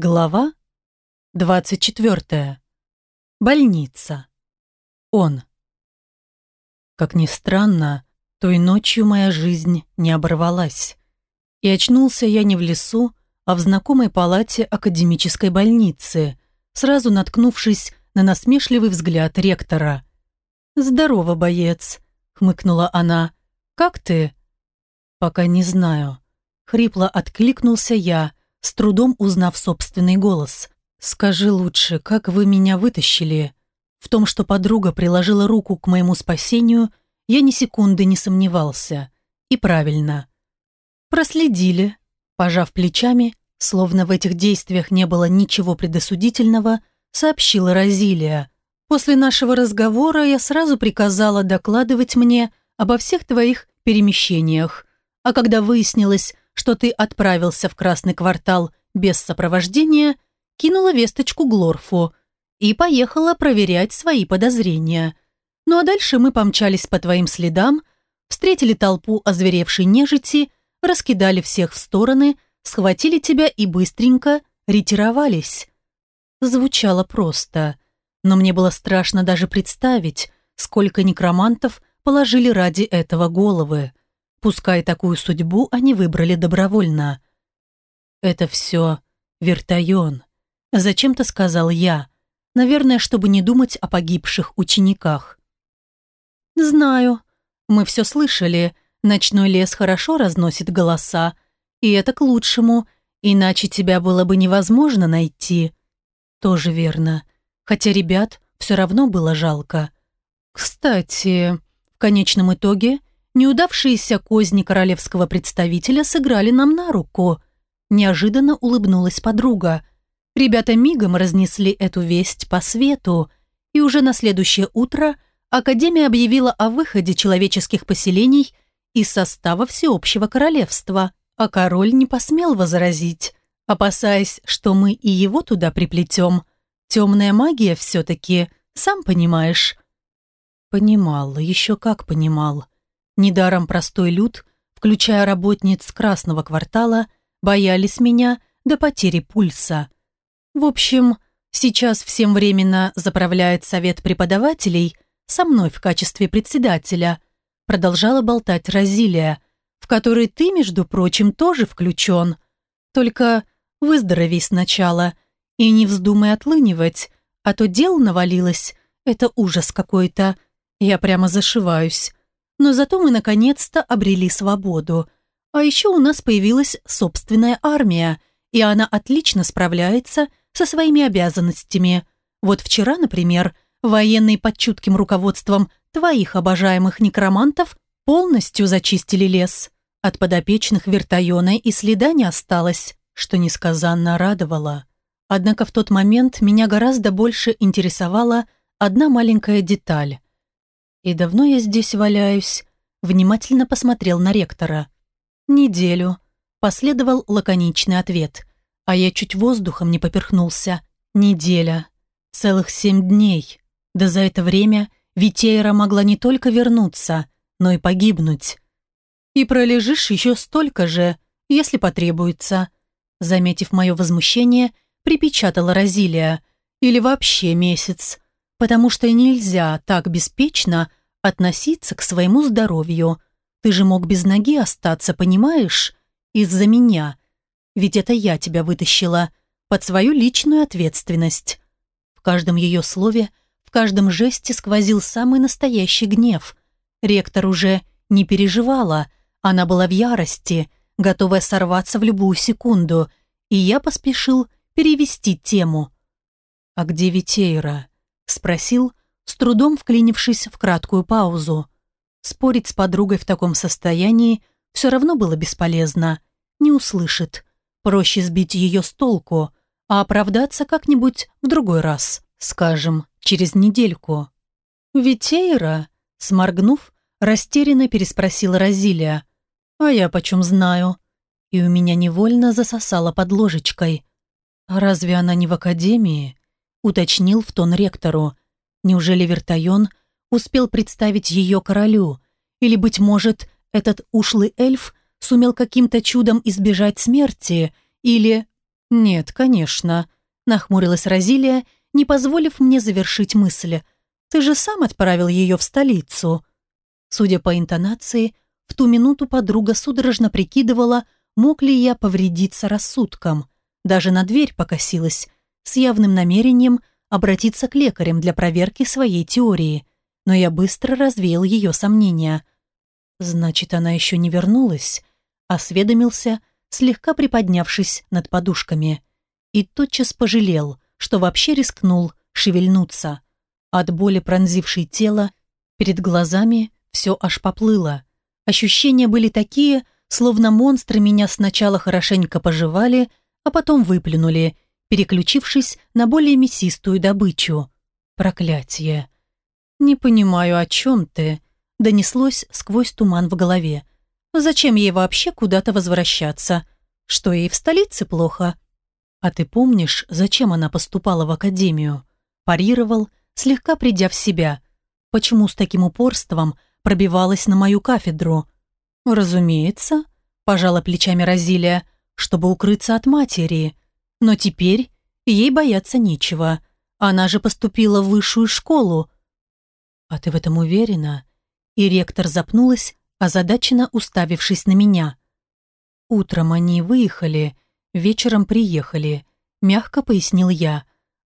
Глава 24. Больница. Он. Как ни странно, той ночью моя жизнь не оборвалась. И очнулся я не в лесу, а в знакомой палате академической больницы, сразу наткнувшись на насмешливый взгляд ректора. «Здорово, боец», — хмыкнула она. «Как ты?» «Пока не знаю». Хрипло откликнулся я, с трудом узнав собственный голос. «Скажи лучше, как вы меня вытащили?» В том, что подруга приложила руку к моему спасению, я ни секунды не сомневался. И правильно. Проследили. Пожав плечами, словно в этих действиях не было ничего предосудительного, сообщила Розилия. «После нашего разговора я сразу приказала докладывать мне обо всех твоих перемещениях. А когда выяснилось, что ты отправился в Красный квартал без сопровождения, кинула весточку Глорфу и поехала проверять свои подозрения. Ну а дальше мы помчались по твоим следам, встретили толпу озверевшей нежити, раскидали всех в стороны, схватили тебя и быстренько ретировались. Звучало просто, но мне было страшно даже представить, сколько некромантов положили ради этого головы. Пускай такую судьбу они выбрали добровольно. «Это все Вертайон», — зачем-то сказал я, наверное, чтобы не думать о погибших учениках. «Знаю. Мы все слышали. Ночной лес хорошо разносит голоса. И это к лучшему, иначе тебя было бы невозможно найти». «Тоже верно. Хотя ребят все равно было жалко. Кстати, в конечном итоге Неудавшиеся козни королевского представителя сыграли нам на руку. Неожиданно улыбнулась подруга. Ребята мигом разнесли эту весть по свету, и уже на следующее утро Академия объявила о выходе человеческих поселений из состава всеобщего королевства, а король не посмел возразить, опасаясь, что мы и его туда приплетем. Темная магия все-таки, сам понимаешь. Понимал, еще как понимал. Недаром простой люд, включая работниц Красного квартала, боялись меня до потери пульса. В общем, сейчас всем временно заправляет совет преподавателей со мной в качестве председателя, продолжала болтать Розилия, в который ты, между прочим, тоже включен. Только выздорови сначала и не вздумай отлынивать, а то дело навалилось, это ужас какой-то. Я прямо зашиваюсь. Но зато мы наконец-то обрели свободу. А еще у нас появилась собственная армия, и она отлично справляется со своими обязанностями. Вот вчера, например, военные под чутким руководством твоих обожаемых некромантов полностью зачистили лес. От подопечных вертоена и следа не осталось, что несказанно радовало. Однако в тот момент меня гораздо больше интересовала одна маленькая деталь. «И давно я здесь валяюсь?» Внимательно посмотрел на ректора. «Неделю», — последовал лаконичный ответ. А я чуть воздухом не поперхнулся. «Неделя. Целых семь дней. Да за это время Витейра могла не только вернуться, но и погибнуть. И пролежишь еще столько же, если потребуется». Заметив мое возмущение, припечатала Розилия. «Или вообще месяц потому что нельзя так беспечно относиться к своему здоровью. Ты же мог без ноги остаться, понимаешь? Из-за меня. Ведь это я тебя вытащила под свою личную ответственность. В каждом ее слове, в каждом жесте сквозил самый настоящий гнев. Ректор уже не переживала, она была в ярости, готовая сорваться в любую секунду, и я поспешил перевести тему. «А где Витейра?» Спросил, с трудом вклинившись в краткую паузу. Спорить с подругой в таком состоянии все равно было бесполезно. Не услышит. Проще сбить ее с толку, а оправдаться как-нибудь в другой раз, скажем, через недельку. «Витейра?» Сморгнув, растерянно переспросила Розилия. «А я почем знаю?» И у меня невольно засосало под ложечкой. «А разве она не в академии?» Уточнил в тон ректору. Неужели Вертайон успел представить ее королю? Или, быть может, этот ушлый эльф сумел каким-то чудом избежать смерти? Или... «Нет, конечно», – нахмурилась Розилия, не позволив мне завершить мысль. «Ты же сам отправил ее в столицу». Судя по интонации, в ту минуту подруга судорожно прикидывала, мог ли я повредиться рассудком. Даже на дверь покосилась, с явным намерением обратиться к лекарям для проверки своей теории. Но я быстро развеял ее сомнения. «Значит, она еще не вернулась?» Осведомился, слегка приподнявшись над подушками. И тотчас пожалел, что вообще рискнул шевельнуться. От боли пронзившей тело, перед глазами все аж поплыло. Ощущения были такие, словно монстры меня сначала хорошенько пожевали, а потом выплюнули, переключившись на более мясистую добычу. Проклятие. «Не понимаю, о чем ты?» донеслось сквозь туман в голове. «Зачем ей вообще куда-то возвращаться? Что ей в столице плохо?» «А ты помнишь, зачем она поступала в академию?» Парировал, слегка придя в себя. «Почему с таким упорством пробивалась на мою кафедру?» «Разумеется», – пожала плечами Розилия, чтобы укрыться от матери. «Но теперь ей бояться нечего. Она же поступила в высшую школу». «А ты в этом уверена?» И ректор запнулась, озадаченно уставившись на меня. «Утром они выехали, вечером приехали», – мягко пояснил я.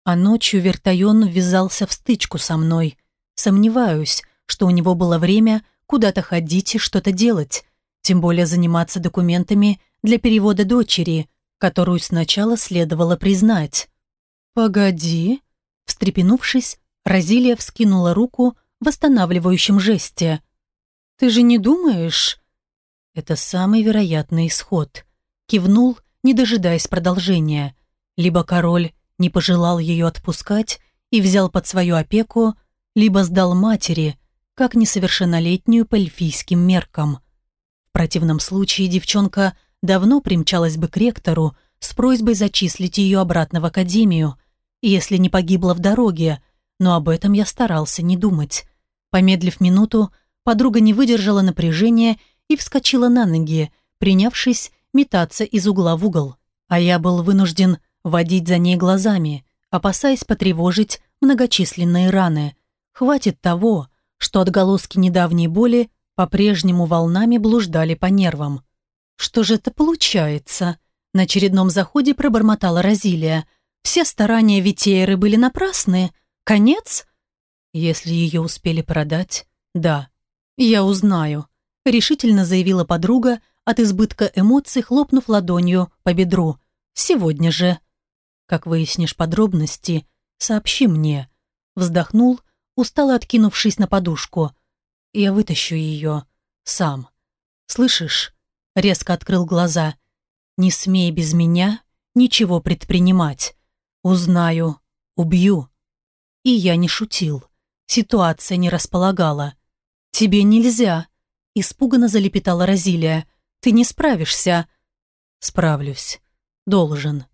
А ночью Вертайон ввязался в стычку со мной. Сомневаюсь, что у него было время куда-то ходить и что-то делать, тем более заниматься документами для перевода дочери, которую сначала следовало признать. «Погоди», – встрепенувшись, Розилия вскинула руку в восстанавливающем жесте. «Ты же не думаешь?» «Это самый вероятный исход», – кивнул, не дожидаясь продолжения. Либо король не пожелал ее отпускать и взял под свою опеку, либо сдал матери, как несовершеннолетнюю по эльфийским меркам. В противном случае девчонка давно примчалась бы к ректору с просьбой зачислить ее обратно в академию, если не погибла в дороге, но об этом я старался не думать. Помедлив минуту, подруга не выдержала напряжения и вскочила на ноги, принявшись метаться из угла в угол. А я был вынужден водить за ней глазами, опасаясь потревожить многочисленные раны. Хватит того, что отголоски недавней боли по-прежнему волнами блуждали по нервам. «Что же это получается?» На очередном заходе пробормотала Розилия. «Все старания Витееры были напрасны? Конец?» Если ее успели продать, да. Я узнаю, решительно заявила подруга, от избытка эмоций хлопнув ладонью по бедру. Сегодня же. Как выяснишь подробности, сообщи мне. Вздохнул, устало откинувшись на подушку. Я вытащу ее сам. Слышишь? Резко открыл глаза. Не смей без меня ничего предпринимать. Узнаю, убью. И я не шутил. Ситуация не располагала. «Тебе нельзя», – испуганно залепетала Розилия. «Ты не справишься». «Справлюсь. Должен.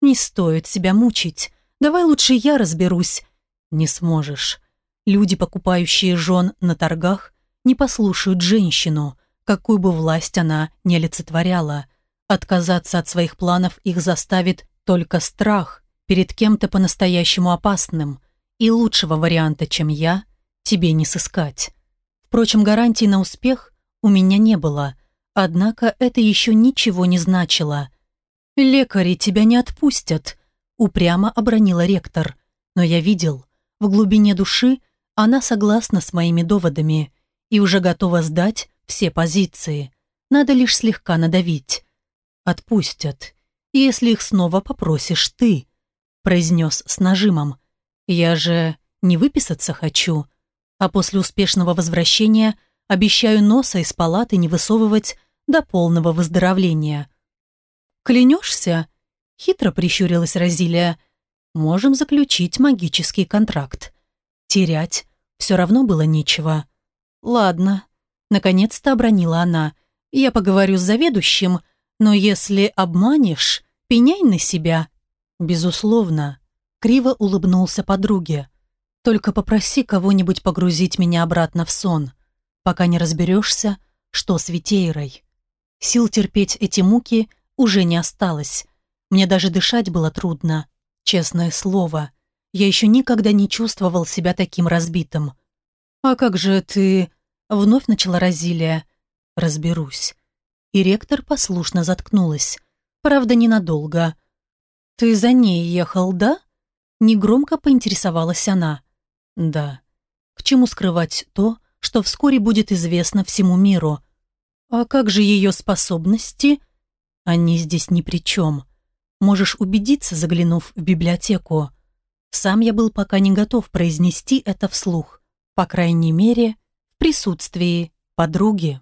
Не стоит себя мучить. Давай лучше я разберусь». «Не сможешь. Люди, покупающие жен на торгах, не послушают женщину, какую бы власть она не олицетворяла. Отказаться от своих планов их заставит только страх перед кем-то по-настоящему опасным – и лучшего варианта, чем я, тебе не сыскать. Впрочем, гарантий на успех у меня не было, однако это еще ничего не значило. «Лекари тебя не отпустят», — упрямо обронила ректор. Но я видел, в глубине души она согласна с моими доводами и уже готова сдать все позиции. Надо лишь слегка надавить. «Отпустят, если их снова попросишь ты», — произнес с нажимом. Я же не выписаться хочу, а после успешного возвращения обещаю носа из палаты не высовывать до полного выздоровления. «Клянешься?» — хитро прищурилась Розилия. «Можем заключить магический контракт. Терять все равно было нечего». «Ладно», — наконец-то обронила она. «Я поговорю с заведующим, но если обманешь, пеняй на себя». «Безусловно», Криво улыбнулся подруге. «Только попроси кого-нибудь погрузить меня обратно в сон, пока не разберешься, что с Витейрой». Сил терпеть эти муки уже не осталось. Мне даже дышать было трудно. Честное слово, я еще никогда не чувствовал себя таким разбитым. «А как же ты...» — вновь начала Розилия. «Разберусь». И ректор послушно заткнулась. Правда, ненадолго. «Ты за ней ехал, да?» Негромко поинтересовалась она. «Да. К чему скрывать то, что вскоре будет известно всему миру? А как же ее способности?» «Они здесь ни при чем. Можешь убедиться, заглянув в библиотеку. Сам я был пока не готов произнести это вслух, по крайней мере, присутствии подруги.